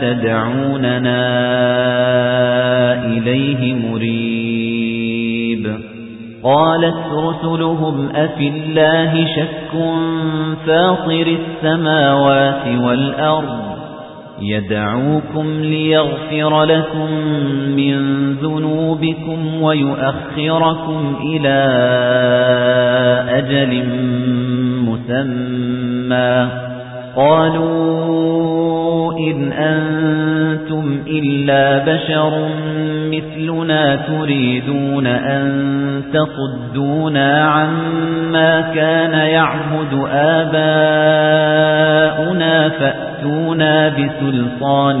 تَدْعُونَنَا إِلَيْهِ مُرِيبٍ قَالَتْ رُسُلُهُمْ أَفِي اللَّهِ شَكٌّ فَاطِرِ السَّمَاوَاتِ وَالْأَرْضِ يَدْعُوكُمْ لِيَغْفِرَ لَكُم مِّن ذُنُوبِكُمْ وَيُؤَخِّرَكُمْ إِلَى أَجَلٍ مُّسَمًّى قَالُوا إِنْ أَنتُمْ إِلَّا بَشَرٌ مِثْلُنَا تُرِيدُونَ أَن تَصُدُّونَا عَمَّا كَانَ يَعْبُدُ آبَاؤُنَا فَأْتُونَا بِسُلْطَانٍ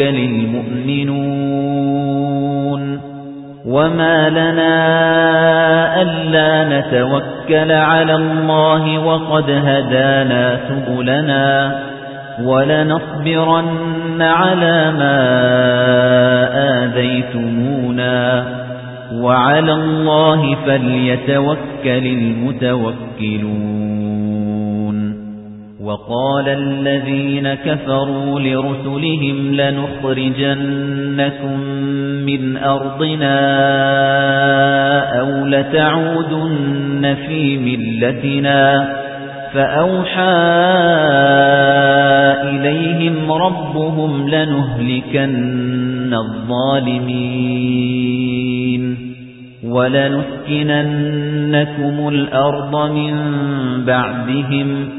الْمُؤْمِنُونَ وَمَا لَنَا أَلَّا نَتَوَكَّلَ عَلَى اللَّهِ وَقَدْ هَدَانَا سُبُلَنَا وَلَنَصْبِرَنَّ عَلَى مَا آذَيْتُمُونَا وَعَلَى اللَّهِ فَلْيَتَوَكَّلِ الْمُتَوَكِّلُونَ وَقَالَ الَّذِينَ كَفَرُوا لِرُسُلِهِمْ لَنُخْرِجَنَّكُم مِّنْ أَرْضِنَا أَوْ لَتَعُودُنَّ فِي مِلَّتِنَا فَأَوْحَى إِلَيْهِمْ رَبُّهُمْ لَنُهْلِكَنَّ الظَّالِمِينَ وَلَنُسْكِنَنَّكُمُ الْأَرْضَ مِنْ بَعْدِهِمْ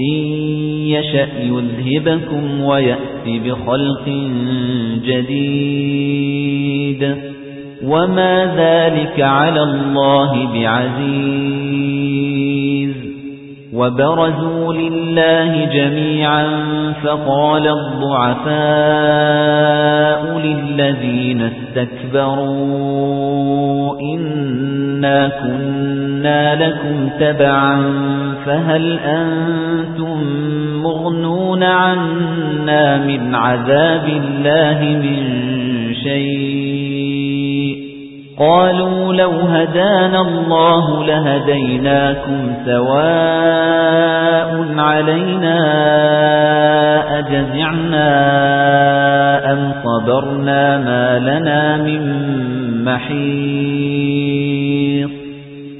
إِن يَشَأْ يُذْهِبْكُمْ وَيَأْتِ بِخَلْقٍ جَدِيدٍ. وَمَا ذَلِكَ عَلَى اللَّهِ بِعَزِيزٍ. وَبَرَزُوا لِلَّهِ جَمِيعًا فَقَالَ الضُّعَفَاءُ لِلَّذِينَ اسْتَكْبَرُوا إِنَّا كُنَّا لَكُمْ تَبَعًا فَهَلْ أَنْتُمْ مُغْنُونَ عَنَّا مِنْ عَذَابِ اللَّهِ مِنْ شَيْءٍ؟ قالوا لو هدانا الله لهديناكم سواء علينا أجزعنا أم صبرنا ما لنا من محيط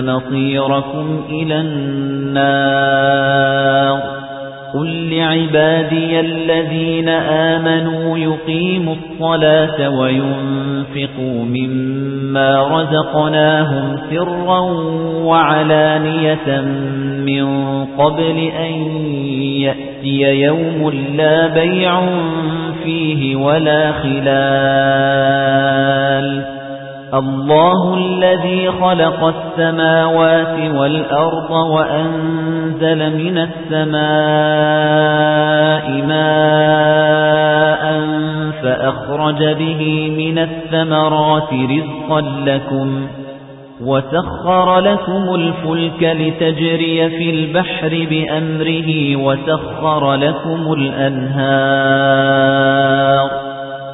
مصيركم إلى النار قل لعبادي الذين آمنوا يقيموا الصلاة وينفقوا مما رزقناهم سرا وعلانية من قبل أن يأتي يوم لا بيع فيه ولا خلال الله الذي خلق السماوات والأرض وأنزل من السماء ماء فأخرج به من الثمرات رزقا لكم وسخر لكم الفلك لتجري في البحر بأمره وسخر لكم الأنهار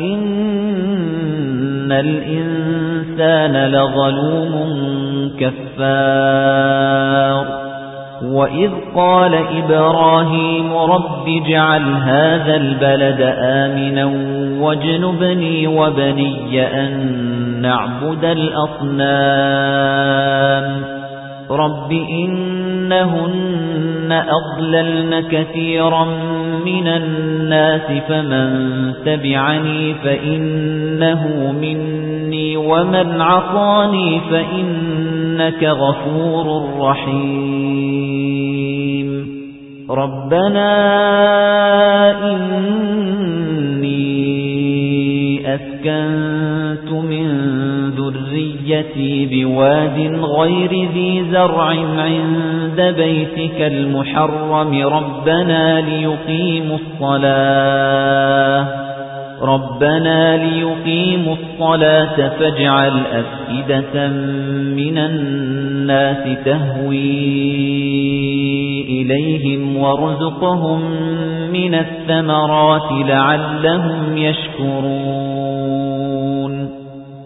إِنَّ الْإِنسَانَ لَظَلُومٌ كَفَّارٌ وَإِذْ قَالَ إِبْرَاهِيمُ رَبِّ اجْعَلْ هَذَا الْبَلَدَ آمِنًا وَاجْنُبْنِي وَبَنِيَّ أَن نَّعْبُدَ الْأَصْنَامَ رَبِّ إِنَّهُنَّ أَضْلَلْنَ كَثِيرًا مِنَ النَّاسِ فَمَن تَبِعَنِي فَإِنَّهُ مِنِّي وَمَنْ عَصَانِي فَإِنَّكَ غَفُورٌ رَّحِيمٌ رَبَّنَا إِنِّي ذُرِّيَّتِي بِوَادٍ غَيْرِ ذِي زَرْعٍ عِندَ بَيْتِكَ الْمُحَرَّمِ رَبَّنَا لِيُقِيمُوا الصَّلَاةَ. رَبَّنَا لِيُقِيمُوا الصَّلَاةَ فَاجْعَلْ أَفْئِدَةً مِنَ النَّاسِ تَهْوِي إِلَيْهِمْ وَارْزُقْهُم مِّنَ الثَّمَرَاتِ لَعَلَّهُمْ يَشْكُرُونَ.